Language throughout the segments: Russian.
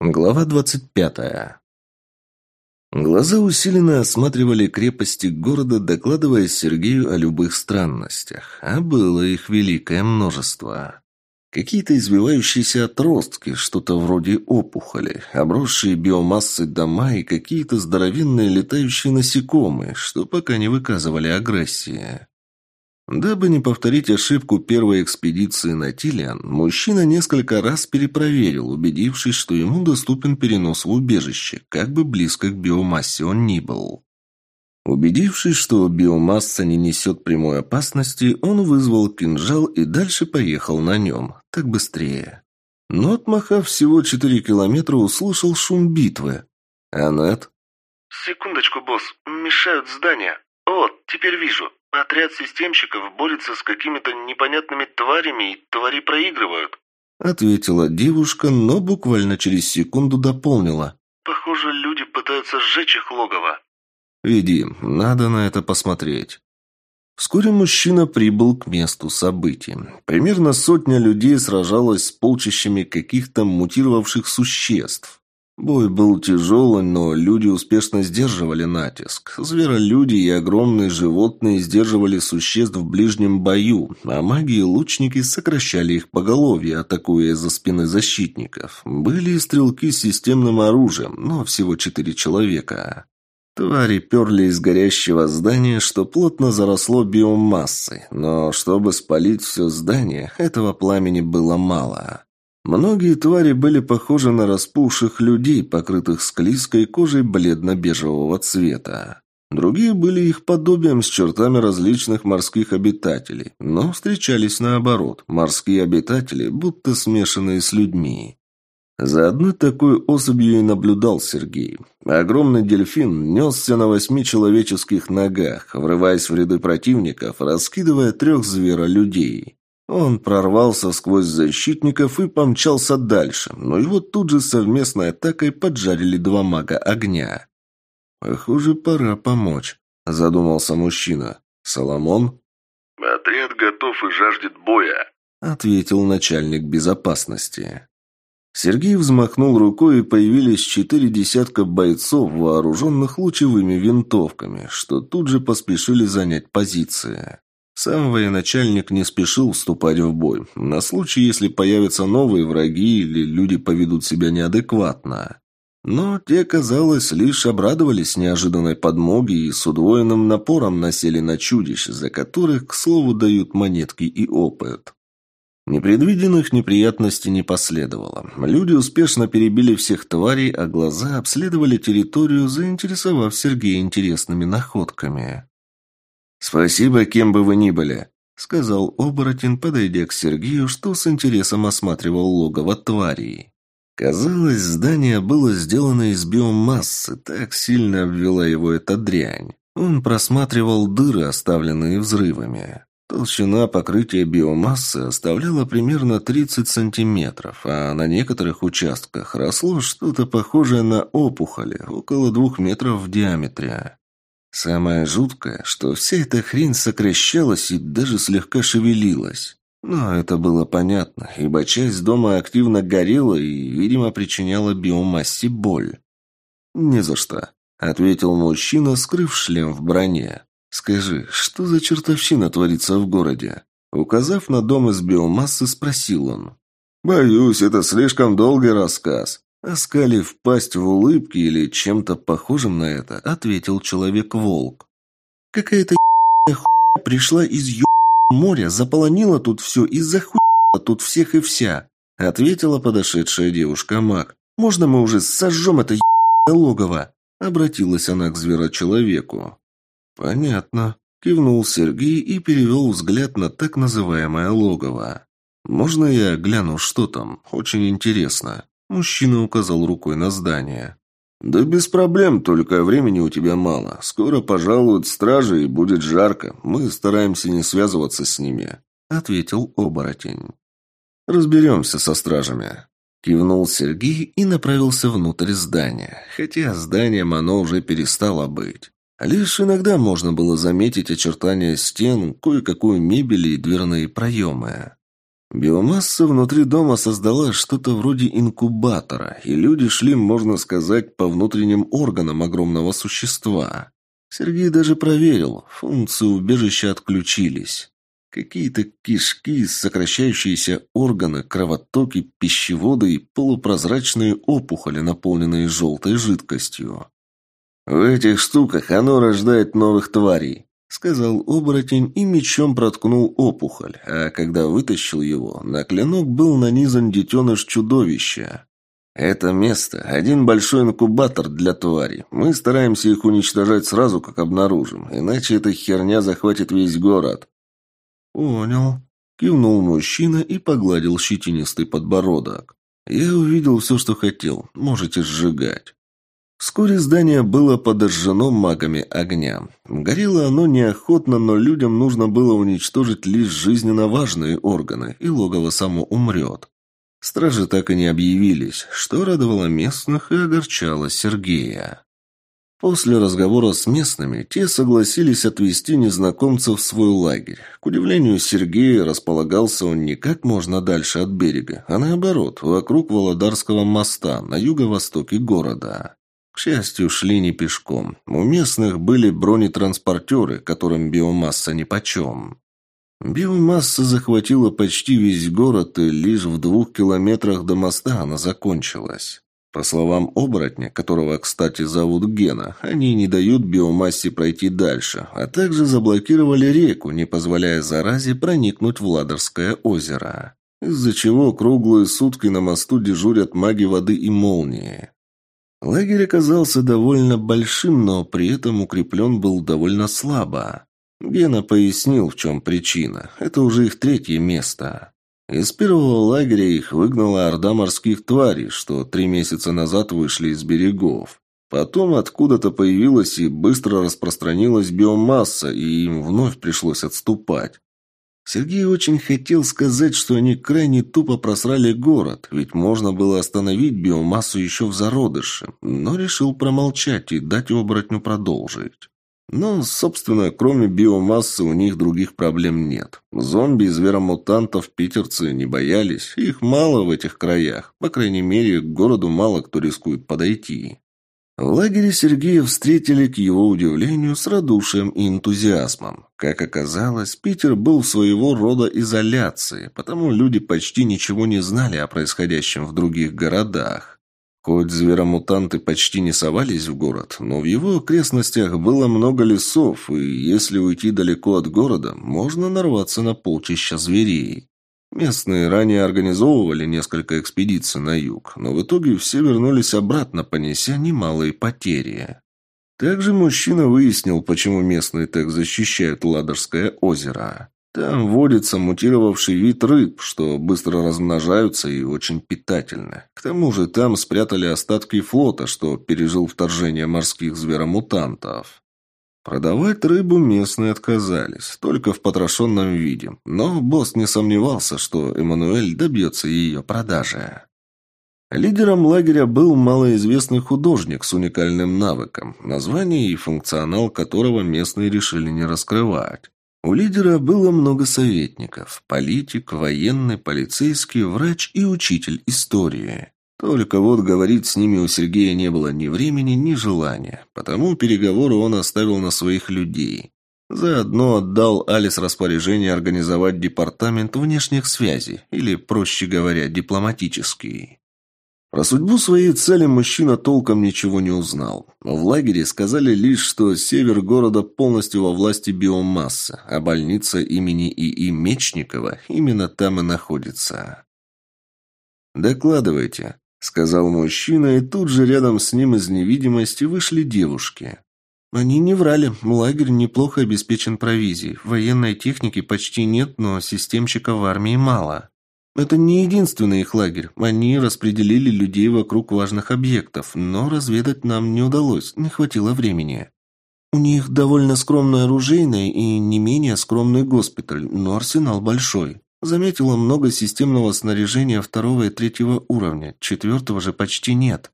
Глава двадцать пятая. Глаза усиленно осматривали крепости города, докладывая Сергею о любых странностях, а было их великое множество. Какие-то извивающиеся отростки, что-то вроде опухоли, обросшие биомассой дома и какие-то здоровенные летающие насекомые, что пока не выказывали агрессии. Дабы не повторить ошибку первой экспедиции на Тилиан, мужчина несколько раз перепроверил, убедившись, что ему доступен перенос в убежище, как бы близко к биомассе он ни был. Убедившись, что биомасса не несет прямой опасности, он вызвал кинжал и дальше поехал на нем. Так быстрее. Но, отмахав всего четыре километра, услышал шум битвы. «Анет?» «Секундочку, босс. Мешают здания. Вот, теперь вижу. Отряд системщиков борется с какими-то непонятными тварями, и твари проигрывают. Ответила девушка, но буквально через секунду дополнила. Похоже, люди пытаются сжечь их логово. Веди, надо на это посмотреть. Вскоре мужчина прибыл к месту событий. Примерно сотня людей сражалась с полчищами каких-то мутировавших существ. Бой был тяжелый, но люди успешно сдерживали натиск. Зверолюди и огромные животные сдерживали существ в ближнем бою, а маги и лучники сокращали их поголовье, атакуя за спины защитников. Были и стрелки с системным оружием, но всего четыре человека. Твари перли из горящего здания, что плотно заросло биомассой, но чтобы спалить все здание, этого пламени было мало. Многие твари были похожи на распухших людей, покрытых склизкой кожей бледно-бежевого цвета. Другие были их подобием с чертами различных морских обитателей, но встречались наоборот, морские обитатели, будто смешанные с людьми. За одной такой особью и наблюдал Сергей. Огромный дельфин несся на восьми человеческих ногах, врываясь в ряды противников, раскидывая трех зверолюдей. Он прорвался сквозь защитников и помчался дальше, но его тут же совместной атакой поджарили два мага огня. «Похоже, пора помочь», – задумался мужчина. «Соломон?» «Отряд готов и жаждет боя», – ответил начальник безопасности. Сергей взмахнул рукой, и появились четыре десятка бойцов, вооруженных лучевыми винтовками, что тут же поспешили занять позиции. Сам военачальник не спешил вступать в бой, на случай, если появятся новые враги или люди поведут себя неадекватно. Но те, казалось, лишь обрадовались неожиданной подмоге и с удвоенным напором насели на чудищ, за которых, к слову, дают монетки и опыт. Непредвиденных неприятностей не последовало. Люди успешно перебили всех тварей, а глаза обследовали территорию, заинтересовав Сергея интересными находками. «Спасибо, кем бы вы ни были», — сказал оборотень, подойдя к Сергею, что с интересом осматривал логово тварей. Казалось, здание было сделано из биомассы, так сильно обвела его эта дрянь. Он просматривал дыры, оставленные взрывами. Толщина покрытия биомассы оставляла примерно 30 сантиметров, а на некоторых участках росло что-то похожее на опухоли, около двух метров в диаметре. Самое жуткое, что вся эта хрень сокращалась и даже слегка шевелилась. Но это было понятно, ибо часть дома активно горела и, видимо, причиняла биомассе боль. «Не за что», — ответил мужчина, скрыв шлем в броне. «Скажи, что за чертовщина творится в городе?» Указав на дом из биомассы, спросил он. «Боюсь, это слишком долгий рассказ. Оскалив пасть в улыбке или чем-то похожим на это, ответил Человек-волк. «Какая-то хуйня пришла из ё моря, заполонила тут все и захуяла тут всех и вся», ответила подошедшая девушка-маг. «Можно мы уже сожжем это логово?» Обратилась она к зверочеловеку. «Понятно», – кивнул Сергей и перевел взгляд на так называемое логово. «Можно я гляну, что там? Очень интересно». Мужчина указал рукой на здание. «Да без проблем, только времени у тебя мало. Скоро пожалуют стражи и будет жарко. Мы стараемся не связываться с ними», — ответил оборотень. «Разберемся со стражами», — кивнул Сергей и направился внутрь здания, хотя зданием оно уже перестало быть. Лишь иногда можно было заметить очертания стен, кое-какую мебель и дверные проемы. Биомасса внутри дома создала что-то вроде инкубатора, и люди шли, можно сказать, по внутренним органам огромного существа. Сергей даже проверил, функции убежища отключились. Какие-то кишки, сокращающиеся органы, кровотоки, пищеводы и полупрозрачные опухоли, наполненные желтой жидкостью. В этих штуках оно рождает новых тварей. — сказал оборотень и мечом проткнул опухоль, а когда вытащил его, на клинок был нанизан детеныш чудовища. «Это место – один большой инкубатор для тварей. Мы стараемся их уничтожать сразу, как обнаружим, иначе эта херня захватит весь город». «Понял», – кивнул мужчина и погладил щетинистый подбородок. «Я увидел все, что хотел. Можете сжигать». Вскоре здание было подожжено магами огня. Горело оно неохотно, но людям нужно было уничтожить лишь жизненно важные органы, и логово само умрет. Стражи так и не объявились, что радовало местных и огорчало Сергея. После разговора с местными, те согласились отвезти незнакомцев в свой лагерь. К удивлению Сергея, располагался он не как можно дальше от берега, а наоборот, вокруг Володарского моста, на юго-востоке города. К счастью, шли не пешком. У местных были бронетранспортеры, которым биомасса нипочем. Биомасса захватила почти весь город, и лишь в двух километрах до моста она закончилась. По словам оборотня, которого, кстати, зовут Гена, они не дают биомассе пройти дальше, а также заблокировали реку, не позволяя заразе проникнуть в Ладожское озеро. Из-за чего круглые сутки на мосту дежурят маги воды и молнии. Лагерь оказался довольно большим, но при этом укреплен был довольно слабо. Гена пояснил, в чем причина. Это уже их третье место. Из первого лагеря их выгнала орда морских тварей, что три месяца назад вышли из берегов. Потом откуда-то появилась и быстро распространилась биомасса, и им вновь пришлось отступать. Сергей очень хотел сказать, что они крайне тупо просрали город, ведь можно было остановить биомассу еще в зародыше, но решил промолчать и дать оборотню продолжить. Но, собственно, кроме биомассы у них других проблем нет. Зомби и зверомутантов питерцы не боялись, их мало в этих краях, по крайней мере, к городу мало кто рискует подойти. В лагере Сергея встретили, к его удивлению, с радушием и энтузиазмом. Как оказалось, Питер был своего рода изоляции, потому люди почти ничего не знали о происходящем в других городах. Хоть зверомутанты почти не совались в город, но в его окрестностях было много лесов, и если уйти далеко от города, можно нарваться на полчища зверей. Местные ранее организовывали несколько экспедиций на юг, но в итоге все вернулись обратно, понеся немалые потери. Также мужчина выяснил, почему местные так защищают Ладожское озеро. Там водится мутировавший вид рыб, что быстро размножаются и очень питательны. К тому же там спрятали остатки флота, что пережил вторжение морских зверомутантов. Продавать рыбу местные отказались, только в потрошенном виде, но босс не сомневался, что Эммануэль добьется ее продажи. Лидером лагеря был малоизвестный художник с уникальным навыком, название и функционал которого местные решили не раскрывать. У лидера было много советников – политик, военный, полицейский, врач и учитель истории. Только вот говорить с ними у Сергея не было ни времени, ни желания, потому переговоры он оставил на своих людей. Заодно отдал Алис распоряжение организовать департамент внешних связей, или, проще говоря, дипломатический. Про судьбу своей цели мужчина толком ничего не узнал. В лагере сказали лишь, что север города полностью во власти биомассы, а больница имени ИИ Мечникова именно там и находится. «Докладывайте», — сказал мужчина, и тут же рядом с ним из невидимости вышли девушки. Они не врали, лагерь неплохо обеспечен провизией. Военной техники почти нет, но системщиков в армии мало. Это не единственный их лагерь. Они распределили людей вокруг важных объектов, но разведать нам не удалось, не хватило времени. У них довольно скромное оружейное и не менее скромный госпиталь, но арсенал большой. Заметила много системного снаряжения второго и третьего уровня, четвертого же почти нет.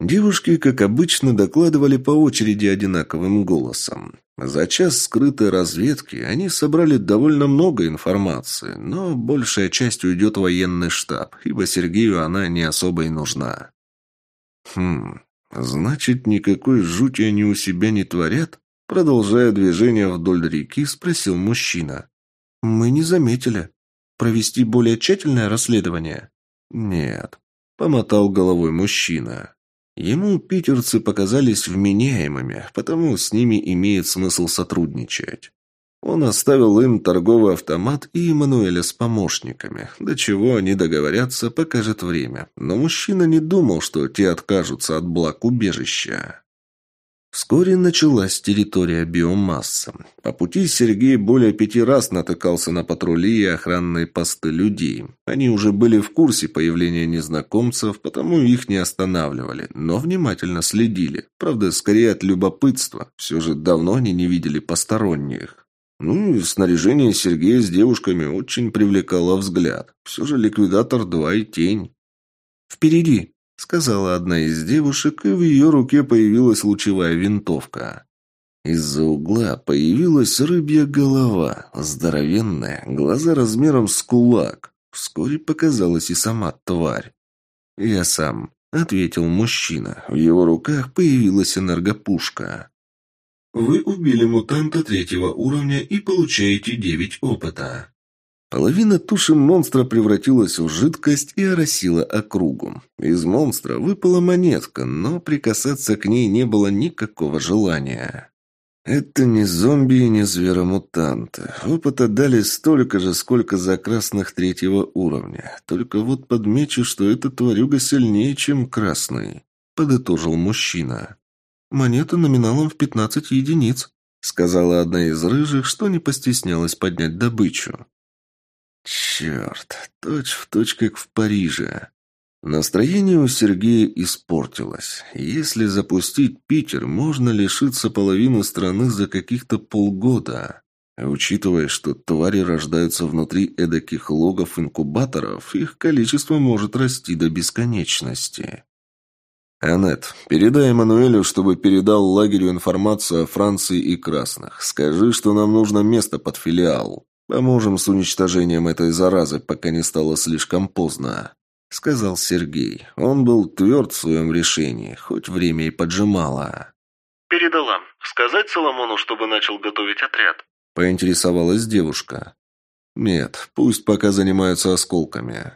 Девушки, как обычно, докладывали по очереди одинаковым голосом. За час скрытой разведки они собрали довольно много информации, но большая часть уйдет в военный штаб, ибо Сергею она не особо и нужна. Хм, значит, никакой жути они у себя не творят? Продолжая движение вдоль реки, спросил мужчина. «Мы не заметили. Провести более тщательное расследование?» «Нет», — помотал головой мужчина. Ему питерцы показались вменяемыми, потому с ними имеет смысл сотрудничать. Он оставил им торговый автомат и Эммануэля с помощниками. До чего они договорятся, покажет время. Но мужчина не думал, что те откажутся от благ убежища. Вскоре началась территория биомассы. По пути Сергей более пяти раз натыкался на патрули и охранные посты людей. Они уже были в курсе появления незнакомцев, потому их не останавливали, но внимательно следили. Правда, скорее от любопытства. Все же давно они не видели посторонних. Ну и снаряжение Сергея с девушками очень привлекало взгляд. Все же ликвидатор 2 и тень. «Впереди!» — сказала одна из девушек, и в ее руке появилась лучевая винтовка. Из-за угла появилась рыбья голова, здоровенная, глаза размером с кулак. Вскоре показалась и сама тварь. «Я сам», — ответил мужчина. В его руках появилась энергопушка. «Вы убили мутанта третьего уровня и получаете девять опыта». Половина туши монстра превратилась в жидкость и оросила округу. Из монстра выпала монетка, но прикасаться к ней не было никакого желания. Это не зомби и не зверомутанты. Опыта дали столько же, сколько за красных третьего уровня. Только вот подмечу, что эта тварюга сильнее, чем красный, подытожил мужчина. Монета номиналом в пятнадцать единиц, сказала одна из рыжих, что не постеснялась поднять добычу. Черт, точь в точь как в Париже. Настроение у Сергея испортилось. Если запустить Питер, можно лишиться половины страны за каких-то полгода. учитывая, что твари рождаются внутри эдаких логов-инкубаторов, их количество может расти до бесконечности. «Аннет, передай Эммануэлю, чтобы передал лагерю информацию о Франции и Красных. Скажи, что нам нужно место под филиал». «Поможем с уничтожением этой заразы, пока не стало слишком поздно», — сказал Сергей. Он был тверд в своем решении, хоть время и поджимало. «Передала. Сказать Соломону, чтобы начал готовить отряд?» — поинтересовалась девушка. «Нет, пусть пока занимаются осколками».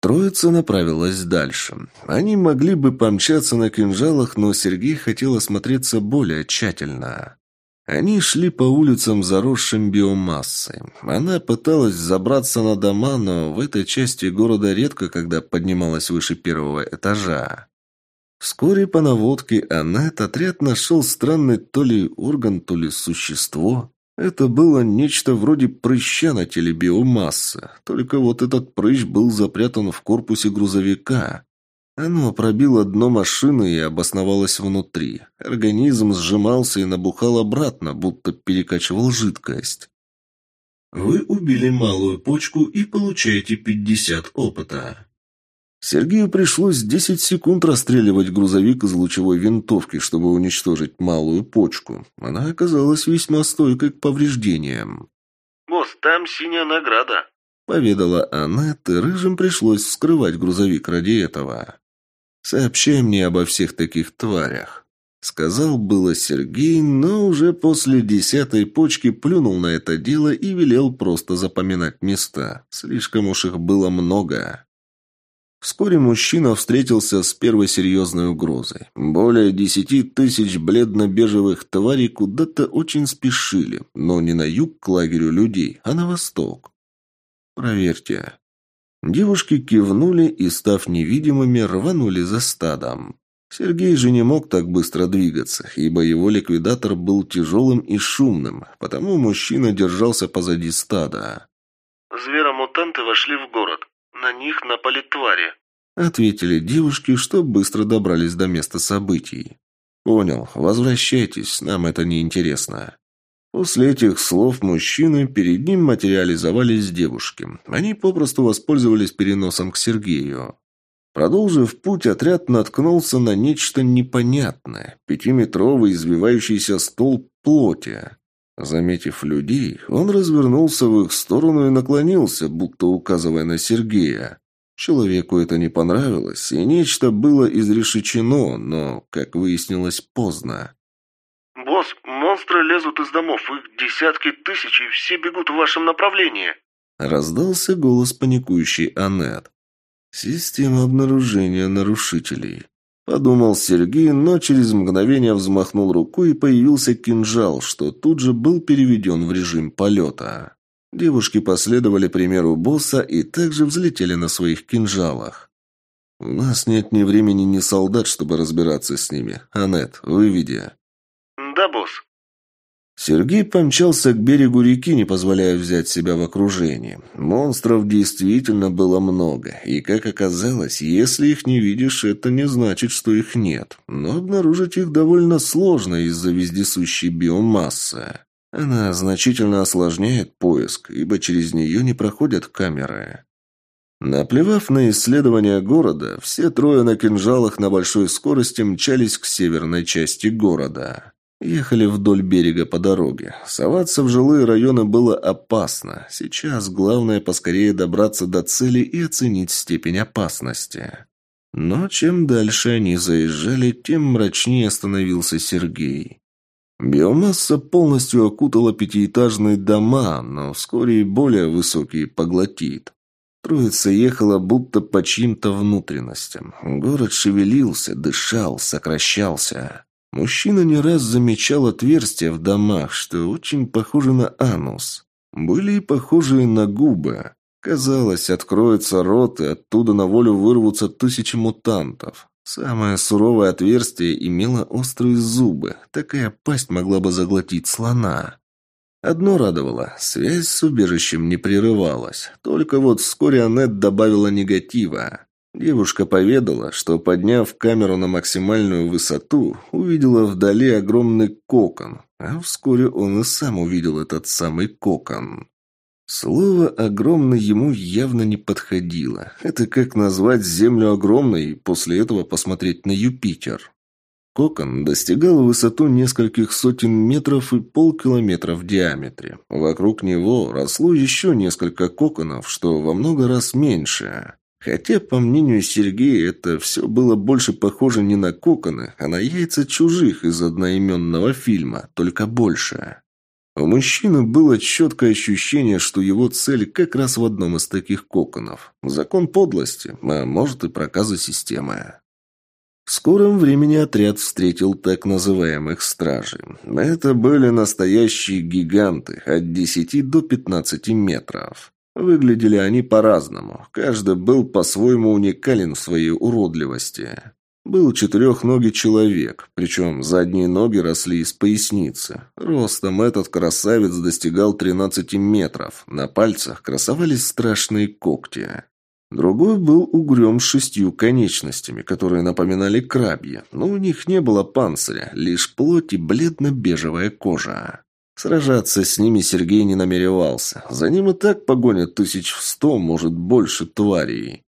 Троица направилась дальше. Они могли бы помчаться на кинжалах, но Сергей хотел осмотреться более тщательно. Они шли по улицам, заросшим биомассой. Она пыталась забраться на дома, но в этой части города редко когда поднималась выше первого этажа. Вскоре по наводке Аннет отряд нашел странный то ли орган, то ли существо. Это было нечто вроде прыща на теле биомассы, только вот этот прыщ был запрятан в корпусе грузовика. Оно пробило дно машины и обосновалось внутри. Организм сжимался и набухал обратно, будто перекачивал жидкость. Вы убили малую почку и получаете 50 опыта. Сергею пришлось 10 секунд расстреливать грузовик из лучевой винтовки, чтобы уничтожить малую почку. Она оказалась весьма стойкой к повреждениям. «Босс, там синяя награда», — поведала Аннет, и рыжим пришлось вскрывать грузовик ради этого. «Сообщай мне обо всех таких тварях», — сказал было Сергей, но уже после десятой почки плюнул на это дело и велел просто запоминать места. Слишком уж их было много. Вскоре мужчина встретился с первой серьезной угрозой. Более десяти тысяч бледно-бежевых тварей куда-то очень спешили, но не на юг к лагерю людей, а на восток. «Проверьте», Девушки кивнули и, став невидимыми, рванули за стадом. Сергей же не мог так быстро двигаться, ибо его ликвидатор был тяжелым и шумным, потому мужчина держался позади стада. «Зверомутанты вошли в город. На них напали твари», — ответили девушки, что быстро добрались до места событий. «Понял. Возвращайтесь, нам это не интересно». После этих слов мужчины перед ним материализовались девушки. Они попросту воспользовались переносом к Сергею. Продолжив путь, отряд наткнулся на нечто непонятное. Пятиметровый извивающийся стол плоти. Заметив людей, он развернулся в их сторону и наклонился, будто указывая на Сергея. Человеку это не понравилось, и нечто было изрешечено, но, как выяснилось, поздно. «Босс, монстры лезут из домов, их десятки тысяч, и все бегут в вашем направлении!» Раздался голос паникующей Аннет. «Система обнаружения нарушителей». Подумал Сергей, но через мгновение взмахнул рукой и появился кинжал, что тут же был переведен в режим полета. Девушки последовали примеру босса и также взлетели на своих кинжалах. «У нас нет ни времени, ни солдат, чтобы разбираться с ними. Аннет, выведи». «Да, босс». Сергей помчался к берегу реки, не позволяя взять себя в окружении. Монстров действительно было много, и, как оказалось, если их не видишь, это не значит, что их нет. Но обнаружить их довольно сложно из-за вездесущей биомассы. Она значительно осложняет поиск, ибо через нее не проходят камеры. Наплевав на исследование города, все трое на кинжалах на большой скорости мчались к северной части города. Ехали вдоль берега по дороге. Соваться в жилые районы было опасно. Сейчас главное поскорее добраться до цели и оценить степень опасности. Но чем дальше они заезжали, тем мрачнее становился Сергей. Биомасса полностью окутала пятиэтажные дома, но вскоре и более высокие поглотит. Троица ехала будто по чьим-то внутренностям. Город шевелился, дышал, сокращался. Мужчина не раз замечал отверстия в домах, что очень похожи на анус. Были и похожие на губы. Казалось, откроется рот, и оттуда на волю вырвутся тысячи мутантов. Самое суровое отверстие имело острые зубы. Такая пасть могла бы заглотить слона. Одно радовало – связь с убежищем не прерывалась. Только вот вскоре Аннет добавила негатива. Девушка поведала, что, подняв камеру на максимальную высоту, увидела вдали огромный кокон, а вскоре он и сам увидел этот самый кокон. Слово «огромный» ему явно не подходило. Это как назвать Землю огромной и после этого посмотреть на Юпитер. Кокон достигал высоту нескольких сотен метров и полкилометра в диаметре. Вокруг него росло еще несколько коконов, что во много раз меньше. Хотя, по мнению Сергея, это все было больше похоже не на коконы, а на яйца чужих из одноименного фильма, только больше. У мужчины было четкое ощущение, что его цель как раз в одном из таких коконов. Закон подлости, а может и проказа системы. В скором времени отряд встретил так называемых стражей. Это были настоящие гиганты от 10 до 15 метров. Выглядели они по-разному. Каждый был по-своему уникален в своей уродливости. Был четырехногий человек, причем задние ноги росли из поясницы. Ростом этот красавец достигал 13 метров. На пальцах красовались страшные когти. Другой был угрем с шестью конечностями, которые напоминали крабья, но у них не было панциря, лишь плоть и бледно-бежевая кожа. Сражаться с ними Сергей не намеревался. За ним и так погонят тысяч в сто, может, больше тварей.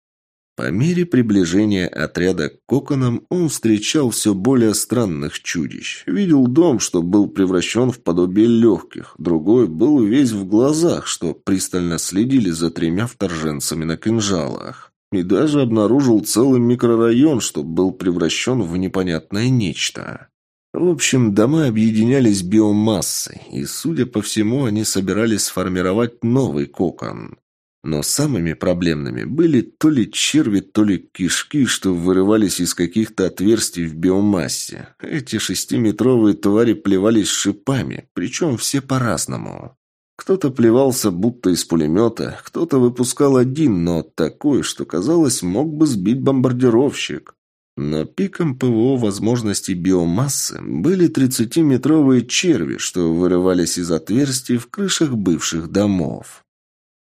По мере приближения отряда к коконам он встречал все более странных чудищ. Видел дом, что был превращен в подобие легких. Другой был весь в глазах, что пристально следили за тремя вторженцами на кинжалах. И даже обнаружил целый микрорайон, что был превращен в непонятное нечто. В общем, дома объединялись биомассой, и, судя по всему, они собирались сформировать новый кокон. Но самыми проблемными были то ли черви, то ли кишки, что вырывались из каких-то отверстий в биомассе. Эти шестиметровые твари плевались шипами, причем все по-разному. Кто-то плевался будто из пулемета, кто-то выпускал один, но такой, что, казалось, мог бы сбить бомбардировщик. Но пиком ПВО возможностей биомассы были 30-метровые черви, что вырывались из отверстий в крышах бывших домов.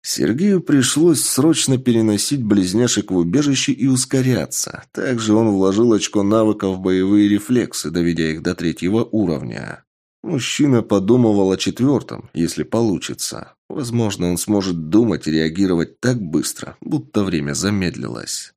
Сергею пришлось срочно переносить близняшек в убежище и ускоряться. Также он вложил очко навыков в боевые рефлексы, доведя их до третьего уровня. Мужчина подумывал о четвертом, если получится. Возможно, он сможет думать и реагировать так быстро, будто время замедлилось.